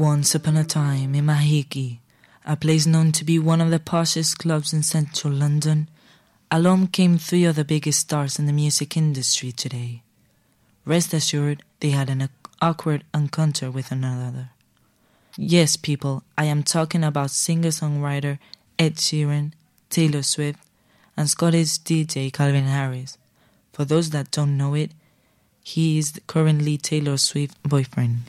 Once upon a time in Mahiki, a place known to be one of the poshest clubs in central London, along came three of the biggest stars in the music industry today. Rest assured, they had an awkward encounter with another. Yes, people, I am talking about singer songwriter Ed Sheeran, Taylor Swift, and Scottish DJ Calvin Harris. For those that don't know it, he is currently Taylor Swift's boyfriend.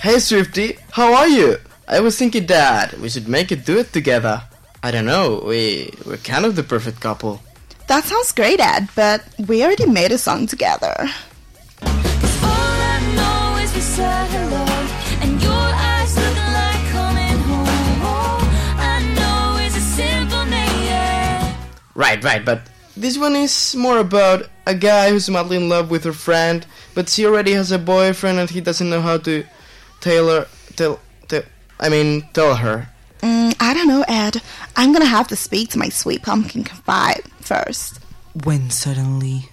Hey Swifty, how are you? I was thinking that we should make a duet together. I don't know, we we're kind of the perfect couple. That sounds great, Ed, but we already made a song together. Right, right, but this one is more about a guy who's madly in love with her friend, but she already has a boyfriend and he doesn't know how to Taylor, tell, tell, I mean, tell her. Mm, I don't know, Ed. I'm gonna have to speak to my sweet pumpkin confide first. When suddenly,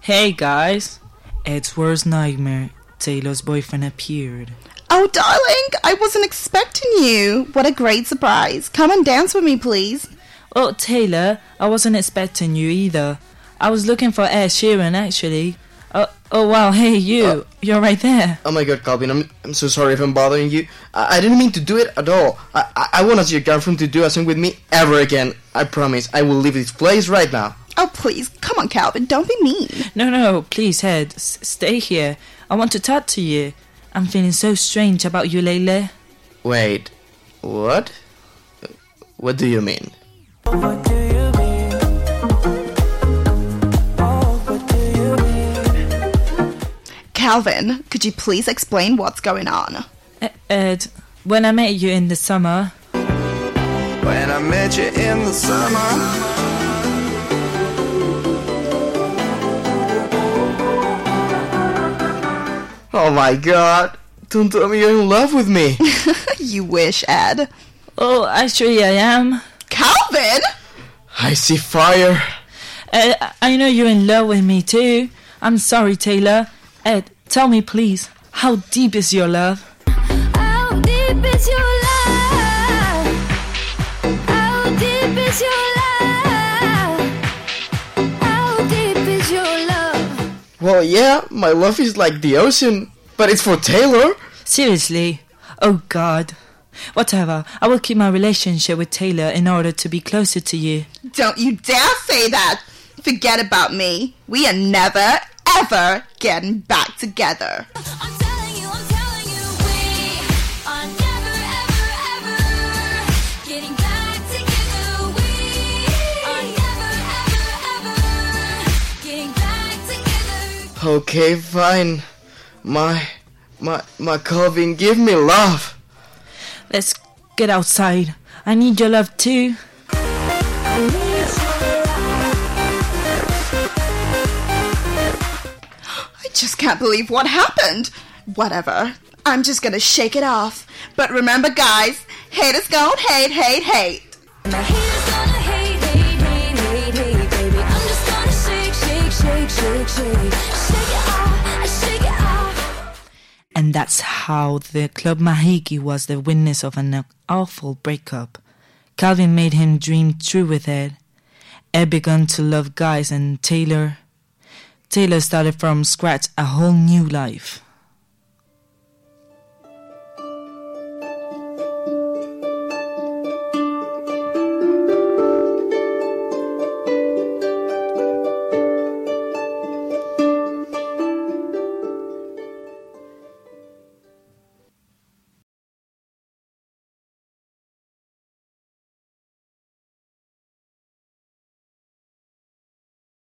hey guys, Ed's worst nightmare, Taylor's boyfriend appeared. Oh, darling, I wasn't expecting you. What a great surprise. Come and dance with me, please. Oh, Taylor, I wasn't expecting you either. I was looking for Ed Sheeran, actually. Oh, oh wow, hey, you. Uh, You're right there. Oh my god, Calvin, I'm, I'm so sorry if I'm bothering you. I, I didn't mean to do it at all. I, I, I want your girlfriend to do a song with me ever again. I promise. I will leave this place right now. Oh, please. Come on, Calvin. Don't be mean. No, no, please, Head, S- stay here. I want to talk to you. I'm feeling so strange about you lately. Wait. What? What do you mean? Calvin, could you please explain what's going on? Ed, when I met you in the summer. When I met you in the summer. Oh my god. Don't tell me you're in love with me. you wish, Ed. Oh, actually, I am. Calvin! I see fire. Ed, I know you're in love with me too. I'm sorry, Taylor. Ed, Tell me, please, how deep is your love? How deep is your love? How deep is your love? How deep is your love? Well, yeah, my love is like the ocean, but it's for Taylor. Seriously? Oh God. Whatever, I will keep my relationship with Taylor in order to be closer to you. Don't you dare say that! Forget about me. We are never, ever getting back together. Okay, fine. My, my, my Calvin, give me love. Let's get outside. I need your love too. Just can't believe what happened. Whatever. I'm just gonna shake it off. But remember, guys, haters gonna hate, hate, hate. And that's how the Club Mahiki was the witness of an awful breakup. Calvin made him dream true with Ed. Ed began to love guys and Taylor Taylor started from scratch a whole new life.